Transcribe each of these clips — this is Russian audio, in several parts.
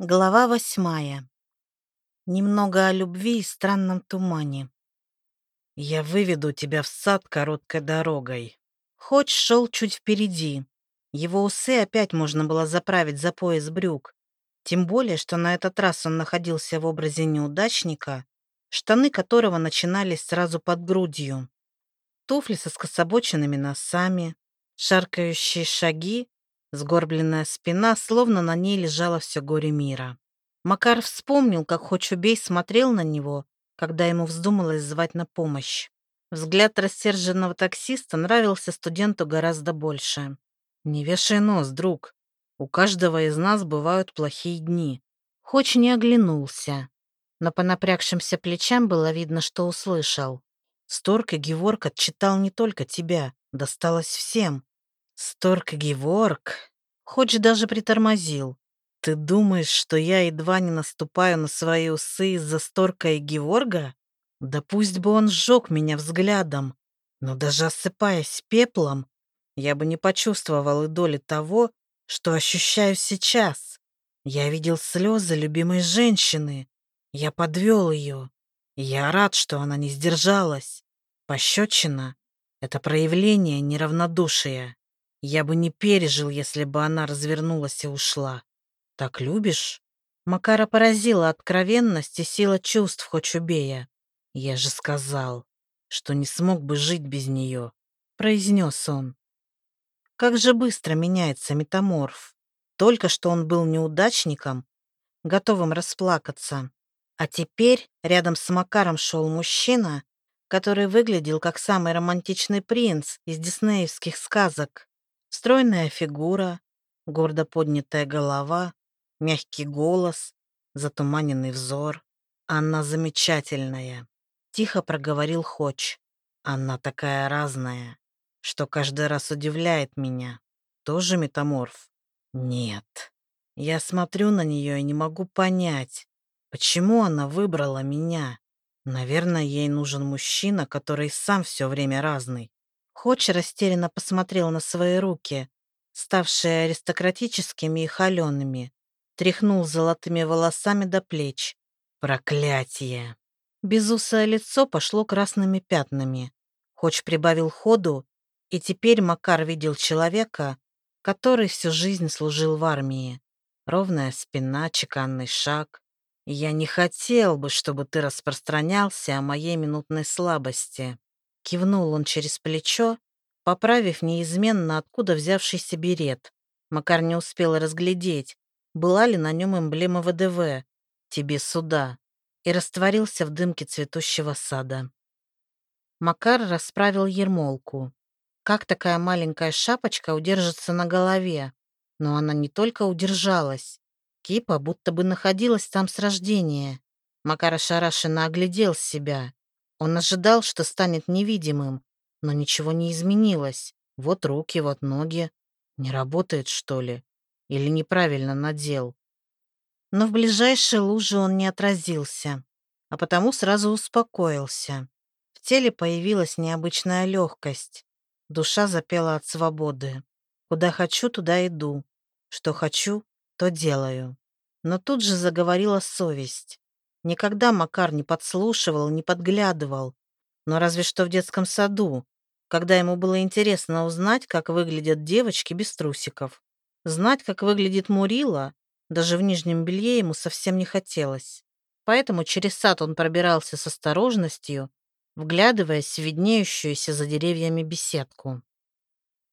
Глава восьмая. Немного о любви и странном тумане. «Я выведу тебя в сад короткой дорогой». Хоть шел чуть впереди. Его усы опять можно было заправить за пояс брюк. Тем более, что на этот раз он находился в образе неудачника, штаны которого начинались сразу под грудью. Туфли со скособоченными носами, шаркающие шаги Сгорбленная спина, словно на ней лежало все горе мира. Макар вспомнил, как хоть убей смотрел на него, когда ему вздумалось звать на помощь. Взгляд рассерженного таксиста нравился студенту гораздо больше. «Не вешай нос, друг. У каждого из нас бывают плохие дни». Хоч не оглянулся, но по напрягшимся плечам было видно, что услышал. Сторг и Геворг отчитал не только тебя, досталось всем. Сторг Геворг, хоть даже притормозил. Ты думаешь, что я едва не наступаю на свои усы из-за Сторка и Геворга? Да пусть бы он сжег меня взглядом, но даже осыпаясь пеплом, я бы не почувствовал и доли того, что ощущаю сейчас. Я видел слезы любимой женщины. Я подвел ее. я рад, что она не сдержалась. Пощечина — это проявление неравнодушия. Я бы не пережил, если бы она развернулась и ушла. Так любишь? Макара поразила откровенность и сила чувств хоть убея. Я же сказал, что не смог бы жить без нее, произнес он. Как же быстро меняется метаморф. Только что он был неудачником, готовым расплакаться. А теперь рядом с Макаром шел мужчина, который выглядел как самый романтичный принц из диснеевских сказок. Стройная фигура, гордо поднятая голова, мягкий голос, затуманенный взор. Она замечательная. Тихо проговорил Хоч. Она такая разная, что каждый раз удивляет меня. Тоже метаморф? Нет. Я смотрю на нее и не могу понять, почему она выбрала меня. Наверное, ей нужен мужчина, который сам все время разный. Хоч растерянно посмотрел на свои руки, ставшие аристократическими и холеными, тряхнул золотыми волосами до плеч. Проклятие! Безусое лицо пошло красными пятнами. Хоч прибавил ходу, и теперь Макар видел человека, который всю жизнь служил в армии. Ровная спина, чеканный шаг. Я не хотел бы, чтобы ты распространялся о моей минутной слабости. Кивнул он через плечо, поправив неизменно откуда взявшийся берет. Макар не успел разглядеть, была ли на нем эмблема ВДВ «Тебе сюда» и растворился в дымке цветущего сада. Макар расправил ермолку. Как такая маленькая шапочка удержится на голове? Но она не только удержалась. Кипа будто бы находилась там с рождения. Макар ошарашенно оглядел себя. Он ожидал, что станет невидимым, но ничего не изменилось. Вот руки, вот ноги. Не работает, что ли? Или неправильно надел? Но в ближайшей луже он не отразился, а потому сразу успокоился. В теле появилась необычная легкость. Душа запела от свободы. Куда хочу, туда иду. Что хочу, то делаю. Но тут же заговорила совесть. Никогда Макар не подслушивал, не подглядывал. Но разве что в детском саду, когда ему было интересно узнать, как выглядят девочки без трусиков. Знать, как выглядит Мурила, даже в нижнем белье ему совсем не хотелось. Поэтому через сад он пробирался с осторожностью, вглядываясь в виднеющуюся за деревьями беседку.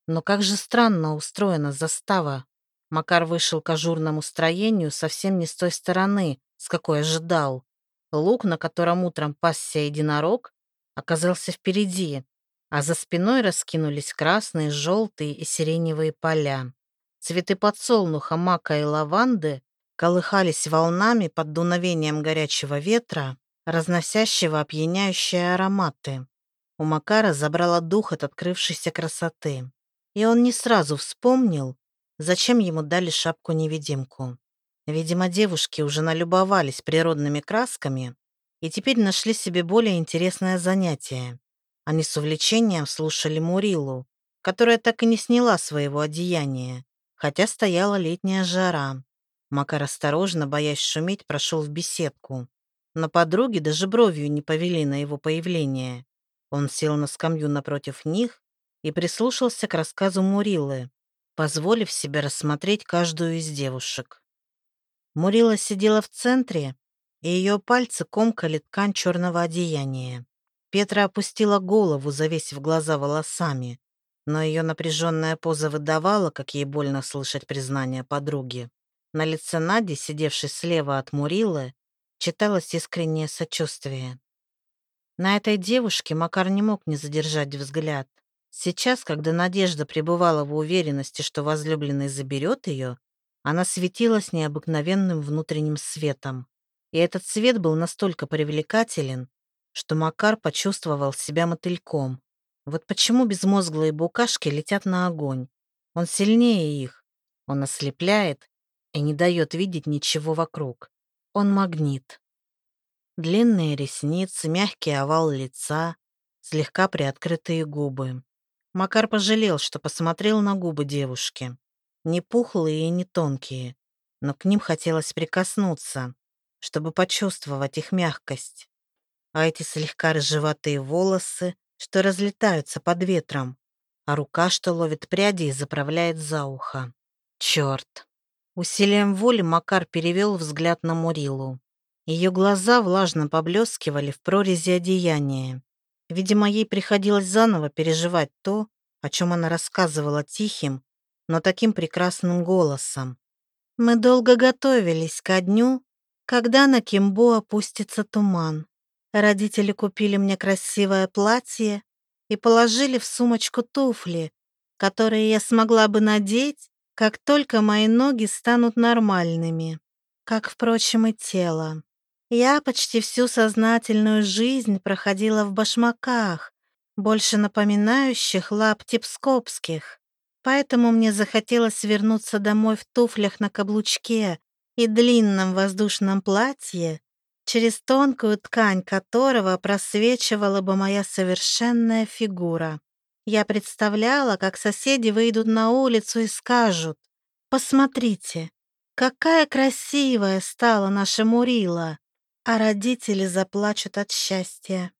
Но как же странно устроена застава. Макар вышел к ажурному строению совсем не с той стороны, с какой ожидал. Лук, на котором утром пасся единорог, оказался впереди, а за спиной раскинулись красные, желтые и сиреневые поля. Цветы подсолнуха, мака и лаванды колыхались волнами под дуновением горячего ветра, разносящего опьяняющие ароматы. У Макара забрала дух от открывшейся красоты. И он не сразу вспомнил, зачем ему дали шапку-невидимку. Видимо, девушки уже налюбовались природными красками и теперь нашли себе более интересное занятие. Они с увлечением слушали Мурилу, которая так и не сняла своего одеяния, хотя стояла летняя жара. Макар осторожно, боясь шуметь, прошел в беседку. Но подруги даже бровью не повели на его появление. Он сел на скамью напротив них и прислушался к рассказу Мурилы, позволив себе рассмотреть каждую из девушек. Мурила сидела в центре, и ее пальцы комкали ткань черного одеяния. Петра опустила голову, завесив глаза волосами, но ее напряженная поза выдавала, как ей больно слышать признание подруги. На лице Нади, сидевшей слева от Мурилы, читалось искреннее сочувствие. На этой девушке Макар не мог не задержать взгляд. Сейчас, когда Надежда пребывала в уверенности, что возлюбленный заберет ее, она светилась необыкновенным внутренним светом. И этот свет был настолько привлекателен, что Макар почувствовал себя мотыльком. Вот почему безмозглые букашки летят на огонь. Он сильнее их. Он ослепляет и не дает видеть ничего вокруг. Он магнит. Длинные ресницы, мягкий овал лица, слегка приоткрытые губы. Макар пожалел, что посмотрел на губы девушки. Не пухлые и не тонкие, но к ним хотелось прикоснуться, чтобы почувствовать их мягкость. А эти слегка рыжеватые волосы, что разлетаются под ветром, а рука, что ловит пряди и заправляет за ухо. Черт! Усилием воли Макар перевел взгляд на Мурилу. Ее глаза влажно поблескивали в прорези одеяния. Видимо, ей приходилось заново переживать то, о чем она рассказывала тихим, но таким прекрасным голосом. Мы долго готовились ко дню, когда на Кимбо опустится туман. Родители купили мне красивое платье и положили в сумочку туфли, которые я смогла бы надеть, как только мои ноги станут нормальными, как, впрочем, и тело. Я почти всю сознательную жизнь проходила в башмаках, больше напоминающих лапти пскопских. Поэтому мне захотелось вернуться домой в туфлях на каблучке и длинном воздушном платье, через тонкую ткань которого просвечивала бы моя совершенная фигура. Я представляла, как соседи выйдут на улицу и скажут, «Посмотрите, какая красивая стала наша Мурила!» а родители заплачут от счастья.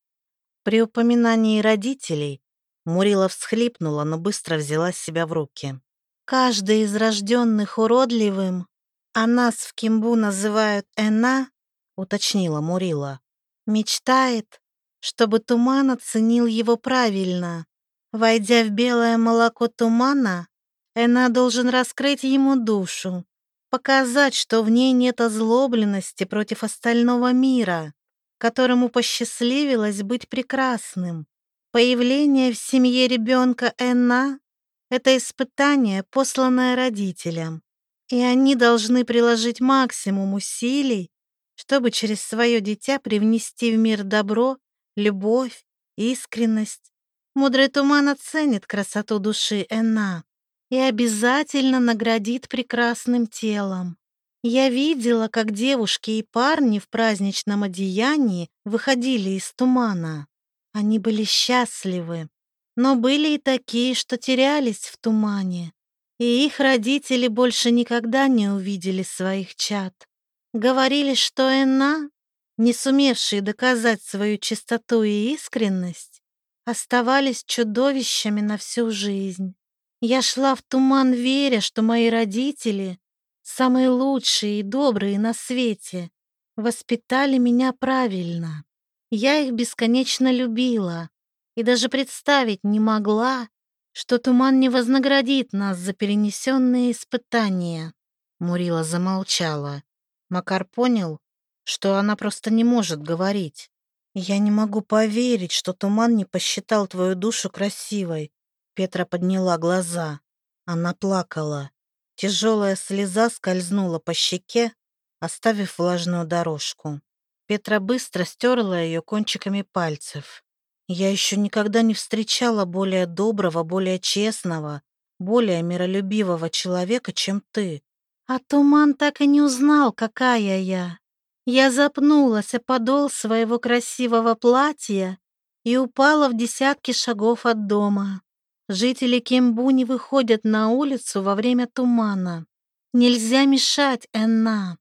При упоминании родителей Мурила всхлипнула, но быстро взяла себя в руки. Каждый из рожденных уродливым, а нас в Кимбу называют Эна, уточнила Мурила, мечтает, чтобы туман оценил его правильно. Войдя в белое молоко тумана, Эна должен раскрыть ему душу, показать, что в ней нет озлобленности против остального мира, которому посчастливилось быть прекрасным. Появление в семье ребенка Энна — это испытание, посланное родителям, и они должны приложить максимум усилий, чтобы через свое дитя привнести в мир добро, любовь, искренность. Мудрый туман оценит красоту души Энна и обязательно наградит прекрасным телом. Я видела, как девушки и парни в праздничном одеянии выходили из тумана. Они были счастливы, но были и такие, что терялись в тумане, и их родители больше никогда не увидели своих чад. Говорили, что Энна, не сумевшие доказать свою чистоту и искренность, оставались чудовищами на всю жизнь. Я шла в туман, веря, что мои родители, самые лучшие и добрые на свете, воспитали меня правильно. Я их бесконечно любила и даже представить не могла, что туман не вознаградит нас за перенесенные испытания. Мурила замолчала. Макар понял, что она просто не может говорить. «Я не могу поверить, что туман не посчитал твою душу красивой. Петра подняла глаза. Она плакала. Тяжелая слеза скользнула по щеке, оставив влажную дорожку. Петра быстро стерла ее кончиками пальцев. Я еще никогда не встречала более доброго, более честного, более миролюбивого человека, чем ты. А Туман так и не узнал, какая я. Я запнулась о подол своего красивого платья и упала в десятки шагов от дома. Жители Кембу не выходят на улицу во время тумана. Нельзя мешать, Энна.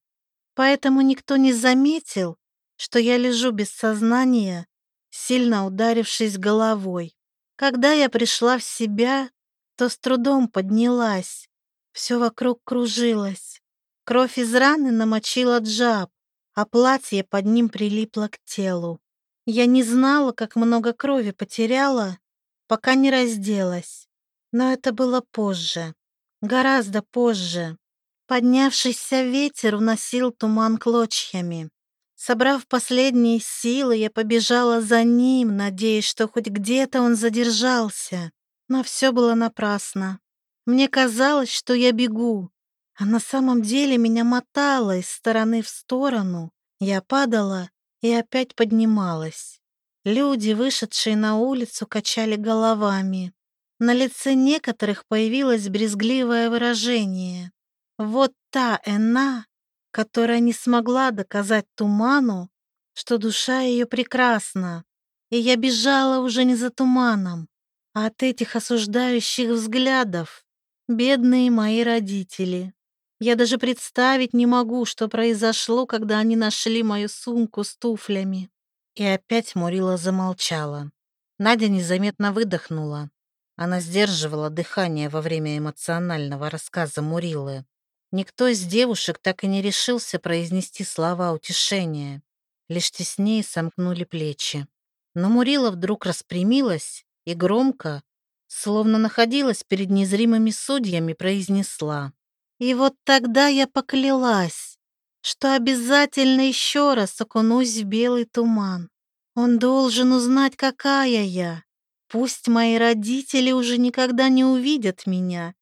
Поэтому никто не заметил, что я лежу без сознания, сильно ударившись головой. Когда я пришла в себя, то с трудом поднялась. Все вокруг кружилось. Кровь из раны намочила джаб, а платье под ним прилипло к телу. Я не знала, как много крови потеряла, пока не разделась. Но это было позже, гораздо позже. Поднявшийся ветер уносил туман клочьями. Собрав последние силы, я побежала за ним, надеясь, что хоть где-то он задержался. Но все было напрасно. Мне казалось, что я бегу, а на самом деле меня мотало из стороны в сторону. Я падала и опять поднималась. Люди, вышедшие на улицу, качали головами. На лице некоторых появилось брезгливое выражение. Вот та Эна, которая не смогла доказать Туману, что душа ее прекрасна. И я бежала уже не за Туманом, а от этих осуждающих взглядов. Бедные мои родители. Я даже представить не могу, что произошло, когда они нашли мою сумку с туфлями. И опять Мурила замолчала. Надя незаметно выдохнула. Она сдерживала дыхание во время эмоционального рассказа Мурилы. Никто из девушек так и не решился произнести слова утешения. Лишь теснее сомкнули плечи. Но Мурила вдруг распрямилась и громко, словно находилась перед незримыми судьями, произнесла. И вот тогда я поклялась, что обязательно еще раз окунусь в белый туман. Он должен узнать, какая я. Пусть мои родители уже никогда не увидят меня,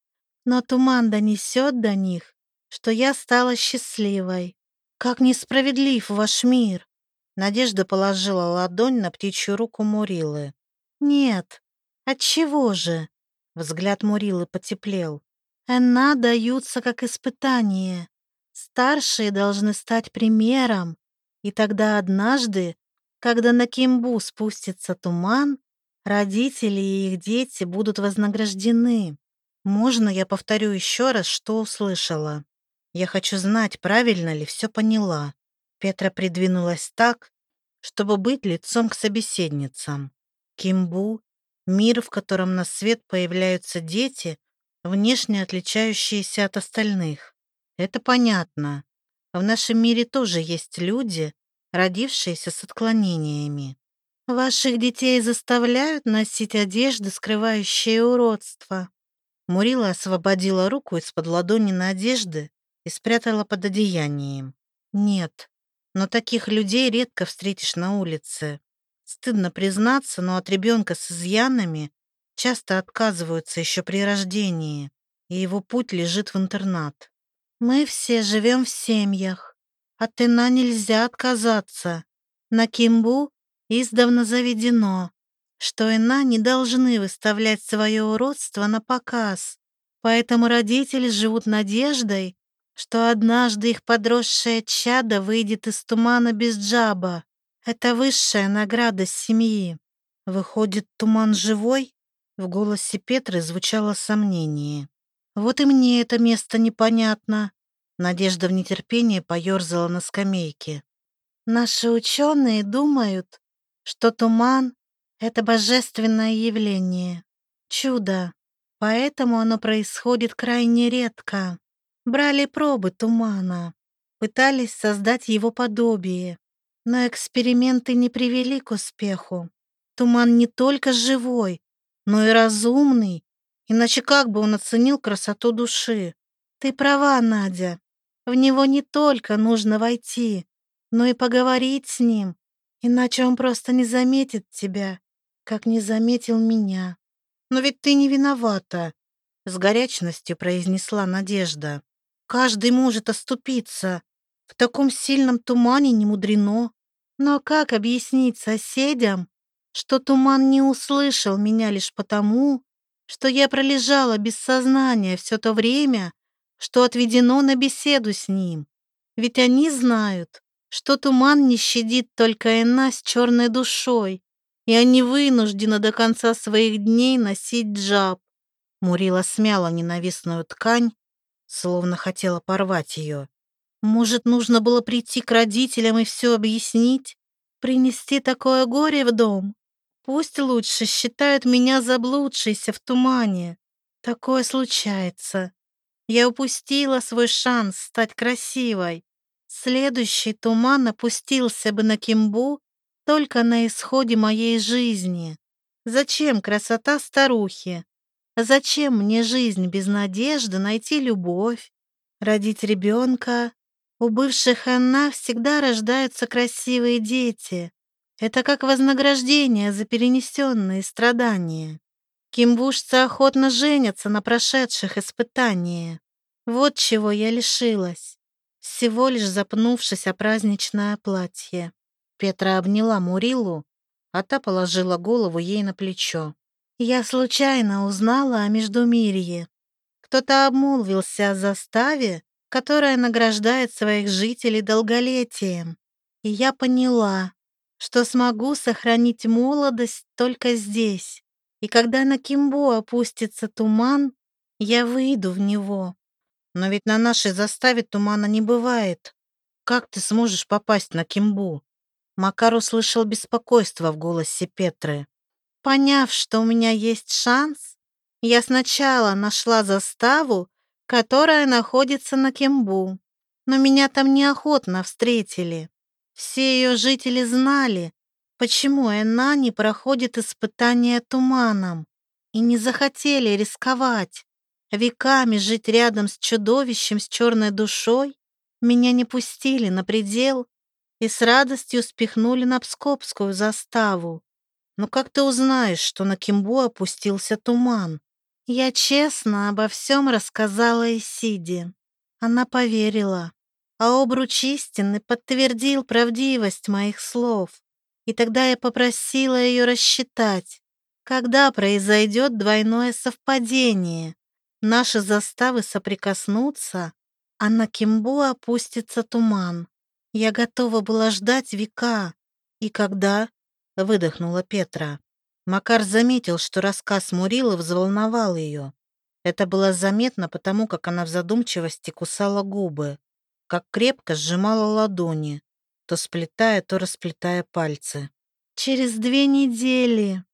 но туман донесет до них, что я стала счастливой. Как несправедлив ваш мир!» Надежда положила ладонь на птичью руку Мурилы. «Нет, отчего же?» Взгляд Мурилы потеплел. «Эна даются как испытание. Старшие должны стать примером. И тогда однажды, когда на Кимбу спустится туман, родители и их дети будут вознаграждены. Можно я повторю еще раз, что услышала?» Я хочу знать, правильно ли все поняла. Петра придвинулась так, чтобы быть лицом к собеседницам. Кимбу — мир, в котором на свет появляются дети, внешне отличающиеся от остальных. Это понятно. В нашем мире тоже есть люди, родившиеся с отклонениями. Ваших детей заставляют носить одежды, скрывающие уродство. Мурила освободила руку из-под ладони Надежды и спрятала под одеянием. Нет, но таких людей редко встретишь на улице. Стыдно признаться, но от ребенка с изъянами часто отказываются еще при рождении, и его путь лежит в интернат. Мы все живем в семьях. От Ина нельзя отказаться. На Кимбу издавна заведено, что Ина не должны выставлять свое уродство на показ. Поэтому родители живут надеждой, что однажды их подросшее чадо выйдет из тумана без джаба. Это высшая награда семьи. Выходит, туман живой? В голосе Петры звучало сомнение. Вот и мне это место непонятно. Надежда в нетерпении поерзала на скамейке. Наши ученые думают, что туман — это божественное явление, чудо, поэтому оно происходит крайне редко. Брали пробы тумана, пытались создать его подобие, но эксперименты не привели к успеху. Туман не только живой, но и разумный, иначе как бы он оценил красоту души? Ты права, Надя. В него не только нужно войти, но и поговорить с ним, иначе он просто не заметит тебя, как не заметил меня. Но ведь ты не виновата, с горячностью произнесла Надежда. Каждый может оступиться. В таком сильном тумане не мудрено. Но как объяснить соседям, что туман не услышал меня лишь потому, что я пролежала без сознания все то время, что отведено на беседу с ним? Ведь они знают, что туман не щадит только Эна с черной душой, и они вынуждены до конца своих дней носить джаб. Мурила смяла ненавистную ткань, словно хотела порвать ее. Может, нужно было прийти к родителям и все объяснить? Принести такое горе в дом? Пусть лучше считают меня заблудшейся в тумане. Такое случается. Я упустила свой шанс стать красивой. Следующий туман опустился бы на Кимбу только на исходе моей жизни. Зачем красота старухи? Зачем мне жизнь без надежды найти любовь, родить ребенка? У бывших Анна всегда рождаются красивые дети. Это как вознаграждение за перенесенные страдания. Кимбушцы охотно женятся на прошедших испытаниях. Вот чего я лишилась, всего лишь запнувшись о праздничное платье. Петра обняла Мурилу, а та положила голову ей на плечо. Я случайно узнала о Междумирье. Кто-то обмолвился о заставе, которая награждает своих жителей долголетием. И я поняла, что смогу сохранить молодость только здесь. И когда на Кимбо опустится туман, я выйду в него. Но ведь на нашей заставе тумана не бывает. Как ты сможешь попасть на Кимбу? Макар услышал беспокойство в голосе Петры. Поняв, что у меня есть шанс, я сначала нашла заставу, которая находится на Кембу, но меня там неохотно встретили. Все ее жители знали, почему Эна не проходит испытания туманом, и не захотели рисковать. Веками жить рядом с чудовищем с черной душой меня не пустили на предел и с радостью спихнули на Пскопскую заставу. Но как ты узнаешь, что на Кимбу опустился туман? Я честно обо всем рассказала Исиде. Она поверила. А обруч истины подтвердил правдивость моих слов. И тогда я попросила ее рассчитать, когда произойдет двойное совпадение. Наши заставы соприкоснутся, а на Кимбу опустится туман. Я готова была ждать века. И когда? — выдохнула Петра. Макар заметил, что рассказ Мурила взволновал ее. Это было заметно потому, как она в задумчивости кусала губы, как крепко сжимала ладони, то сплетая, то расплетая пальцы. «Через две недели!»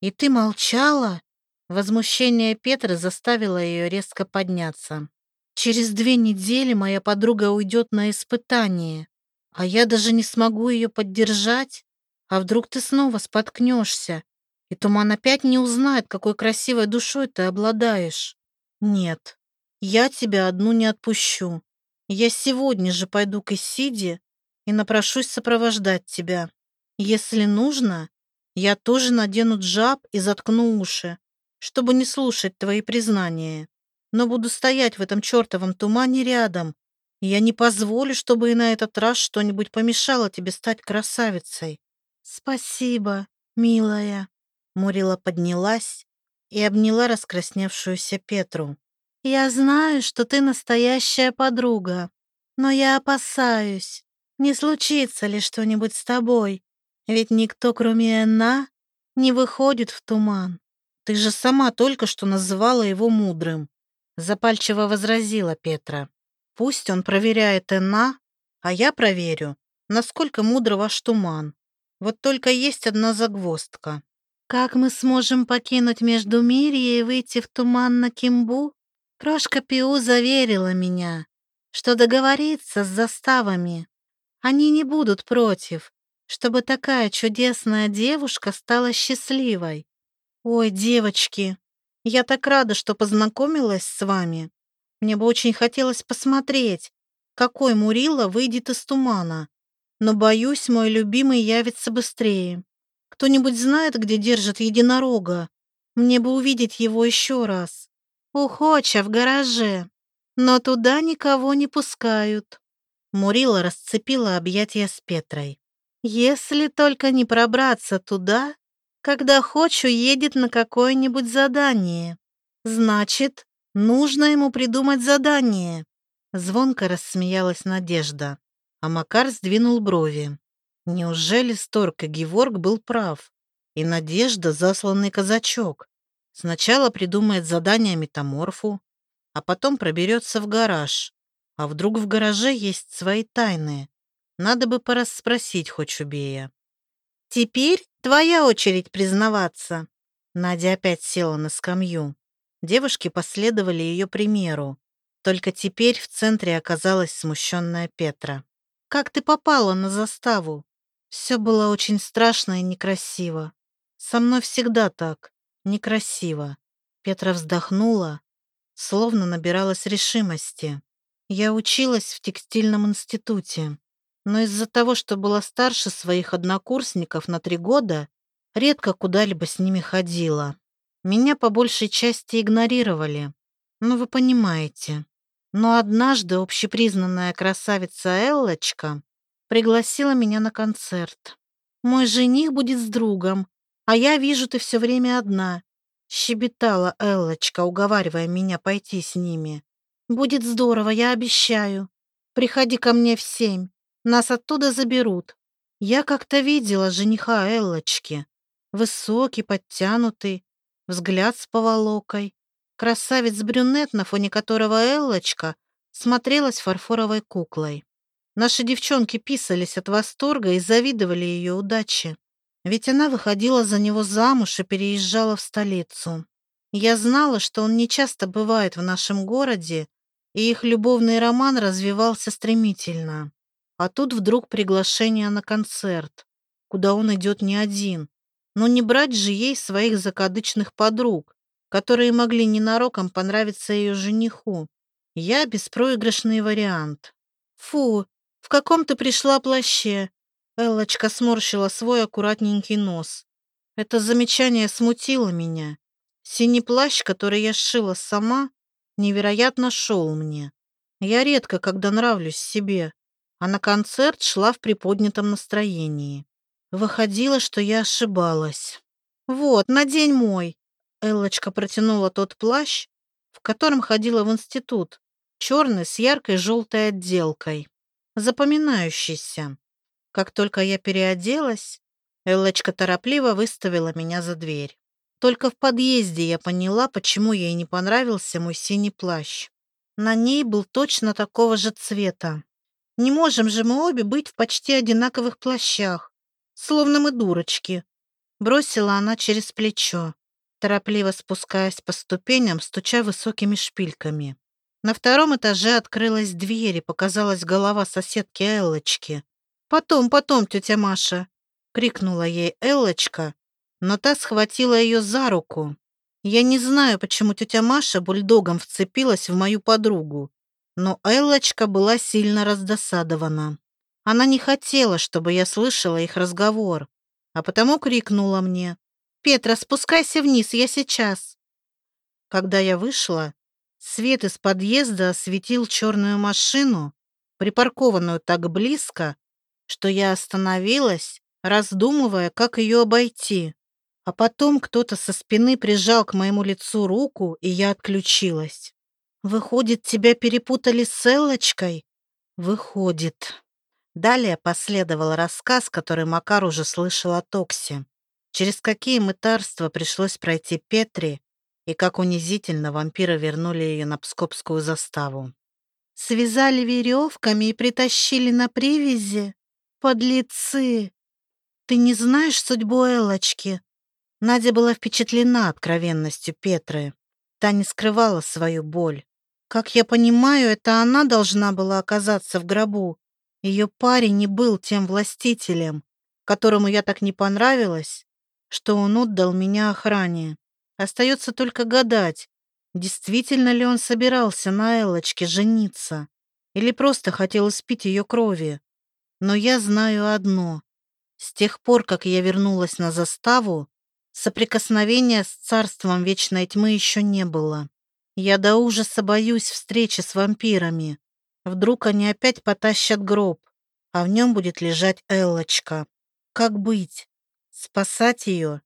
«И ты молчала?» Возмущение Петры заставило ее резко подняться. «Через две недели моя подруга уйдет на испытание, а я даже не смогу ее поддержать?» А вдруг ты снова споткнешься, и Туман опять не узнает, какой красивой душой ты обладаешь? Нет, я тебя одну не отпущу. Я сегодня же пойду к Исиде и напрошусь сопровождать тебя. Если нужно, я тоже надену джаб и заткну уши, чтобы не слушать твои признания. Но буду стоять в этом чертовом тумане рядом. я не позволю, чтобы и на этот раз что-нибудь помешало тебе стать красавицей. «Спасибо, милая». Мурила поднялась и обняла раскрасневшуюся Петру. «Я знаю, что ты настоящая подруга, но я опасаюсь, не случится ли что-нибудь с тобой, ведь никто, кроме Энна, не выходит в туман. Ты же сама только что называла его мудрым», запальчиво возразила Петра. «Пусть он проверяет Энна, а я проверю, насколько мудр ваш туман. Вот только есть одна загвоздка. Как мы сможем покинуть Междумирье и выйти в туман на Кимбу? Крошка Пиу заверила меня, что договориться с заставами. Они не будут против, чтобы такая чудесная девушка стала счастливой. Ой, девочки, я так рада, что познакомилась с вами. Мне бы очень хотелось посмотреть, какой Мурила выйдет из тумана но, боюсь, мой любимый явится быстрее. Кто-нибудь знает, где держат единорога? Мне бы увидеть его еще раз. У Хоча в гараже. Но туда никого не пускают. Мурила расцепила объятия с Петрой. Если только не пробраться туда, когда Хоч уедет на какое-нибудь задание. Значит, нужно ему придумать задание. Звонко рассмеялась Надежда а Макар сдвинул брови. Неужели Сторг Геворг был прав? И Надежда — засланный казачок. Сначала придумает задание метаморфу, а потом проберется в гараж. А вдруг в гараже есть свои тайны? Надо бы порасспросить хоть убея. «Теперь твоя очередь признаваться». Надя опять села на скамью. Девушки последовали ее примеру. Только теперь в центре оказалась смущенная Петра. «Как ты попала на заставу?» Все было очень страшно и некрасиво. Со мной всегда так, некрасиво. Петра вздохнула, словно набиралась решимости. Я училась в текстильном институте, но из-за того, что была старше своих однокурсников на три года, редко куда-либо с ними ходила. Меня по большей части игнорировали. Ну, вы понимаете. Но однажды общепризнанная красавица Эллочка пригласила меня на концерт. «Мой жених будет с другом, а я вижу, ты все время одна», щебетала Эллочка, уговаривая меня пойти с ними. «Будет здорово, я обещаю. Приходи ко мне в семь, нас оттуда заберут». Я как-то видела жениха Эллочки. Высокий, подтянутый, взгляд с поволокой. Красавец-брюнет, на фоне которого Эллочка смотрелась фарфоровой куклой. Наши девчонки писались от восторга и завидовали ее удаче. Ведь она выходила за него замуж и переезжала в столицу. Я знала, что он нечасто бывает в нашем городе, и их любовный роман развивался стремительно. А тут вдруг приглашение на концерт, куда он идет не один. Но не брать же ей своих закадычных подруг, которые могли ненароком понравиться ее жениху. Я беспроигрышный вариант. Фу, в каком ты пришла плаще?» Эллочка сморщила свой аккуратненький нос. Это замечание смутило меня. Синий плащ, который я сшила сама, невероятно шел мне. Я редко когда нравлюсь себе, а на концерт шла в приподнятом настроении. Выходило, что я ошибалась. «Вот, надень мой!» Эллочка протянула тот плащ, в котором ходила в институт, черный с яркой желтой отделкой запоминающийся. Как только я переоделась, Эллочка торопливо выставила меня за дверь. Только в подъезде я поняла, почему ей не понравился мой синий плащ. На ней был точно такого же цвета. Не можем же мы обе быть в почти одинаковых плащах, словно мы дурочки. Бросила она через плечо, торопливо спускаясь по ступеням, стуча высокими шпильками. На втором этаже открылась дверь и показалась голова соседки Эллочки. «Потом, потом, тетя Маша!» — крикнула ей Эллочка, но та схватила ее за руку. Я не знаю, почему тетя Маша бульдогом вцепилась в мою подругу, но Эллочка была сильно раздосадована. Она не хотела, чтобы я слышала их разговор, а потому крикнула мне. «Петра, спускайся вниз, я сейчас!» Когда я вышла, Свет из подъезда осветил черную машину, припаркованную так близко, что я остановилась, раздумывая, как ее обойти. А потом кто-то со спины прижал к моему лицу руку, и я отключилась. «Выходит, тебя перепутали с Эллочкой?» «Выходит». Далее последовал рассказ, который Макар уже слышал от Окси. Через какие мытарства пришлось пройти Петре, и как унизительно вампиры вернули ее на Пскопскую заставу. Связали веревками и притащили на привязи? Подлецы! Ты не знаешь судьбу Эллочки? Надя была впечатлена откровенностью Петры. Та не скрывала свою боль. Как я понимаю, это она должна была оказаться в гробу. Ее парень не был тем властителем, которому я так не понравилась, что он отдал меня охране. Остается только гадать, действительно ли он собирался на Эллочке жениться или просто хотел испить ее крови. Но я знаю одно. С тех пор, как я вернулась на заставу, соприкосновения с царством вечной тьмы еще не было. Я до ужаса боюсь встречи с вампирами. Вдруг они опять потащат гроб, а в нем будет лежать Эллочка. Как быть? Спасать ее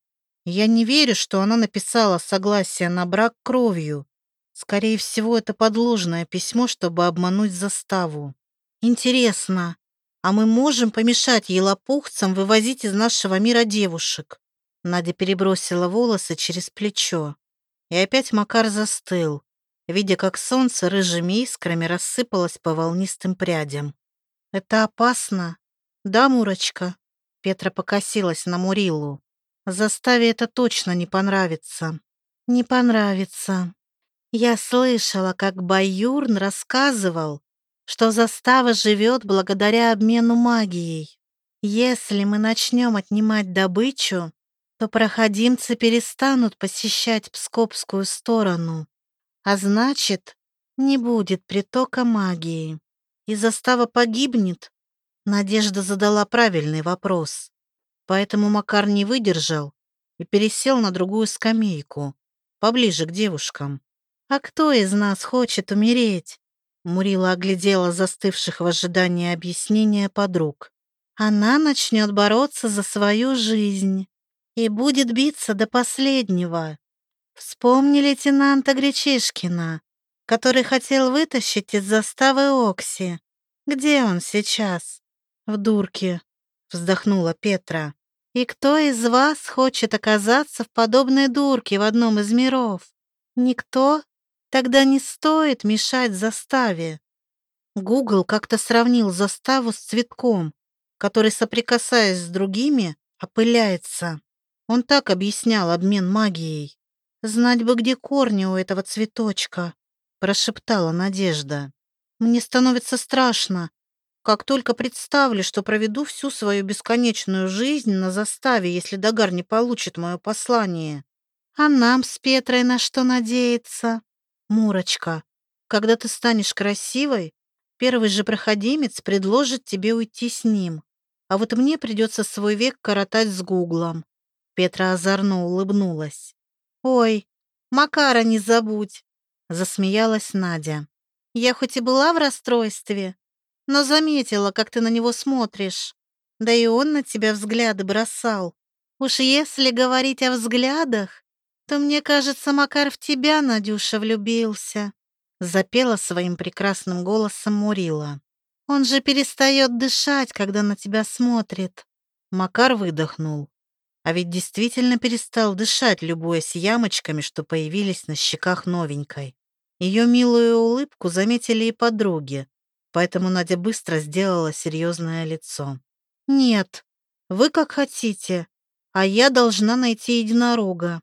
я не верю, что она написала согласие на брак кровью. Скорее всего, это подложное письмо, чтобы обмануть заставу. Интересно, а мы можем помешать елопухцам вывозить из нашего мира девушек? Надя перебросила волосы через плечо. И опять Макар застыл, видя, как солнце рыжими искрами рассыпалось по волнистым прядям. «Это опасно, да, Мурочка?» Петра покосилась на Мурилу. «Заставе это точно не понравится». «Не понравится. Я слышала, как Баюрн рассказывал, что застава живет благодаря обмену магией. Если мы начнем отнимать добычу, то проходимцы перестанут посещать Пскопскую сторону, а значит, не будет притока магии, и застава погибнет. Надежда задала правильный вопрос, поэтому Макар не выдержал и пересел на другую скамейку, поближе к девушкам. «А кто из нас хочет умереть?» Мурила оглядела застывших в ожидании объяснения подруг. «Она начнет бороться за свою жизнь и будет биться до последнего. Вспомни лейтенанта Гречишкина, который хотел вытащить из заставы Окси. Где он сейчас?» «В дурке», — вздохнула Петра. «И кто из вас хочет оказаться в подобной дурке в одном из миров? Никто?» Тогда не стоит мешать заставе. Гугл как-то сравнил заставу с цветком, который, соприкасаясь с другими, опыляется. Он так объяснял обмен магией. «Знать бы, где корни у этого цветочка», — прошептала Надежда. «Мне становится страшно. Как только представлю, что проведу всю свою бесконечную жизнь на заставе, если Дагар не получит мое послание. А нам с Петрой на что надеяться?» «Мурочка, когда ты станешь красивой, первый же проходимец предложит тебе уйти с ним. А вот мне придется свой век коротать с Гуглом». Петра озорно улыбнулась. «Ой, Макара не забудь!» Засмеялась Надя. «Я хоть и была в расстройстве, но заметила, как ты на него смотришь. Да и он на тебя взгляды бросал. Уж если говорить о взглядах, то мне кажется, Макар в тебя, Надюша, влюбился», запела своим прекрасным голосом Мурила. «Он же перестает дышать, когда на тебя смотрит». Макар выдохнул. А ведь действительно перестал дышать, любуясь ямочками, что появились на щеках новенькой. Ее милую улыбку заметили и подруги, поэтому Надя быстро сделала серьезное лицо. «Нет, вы как хотите, а я должна найти единорога.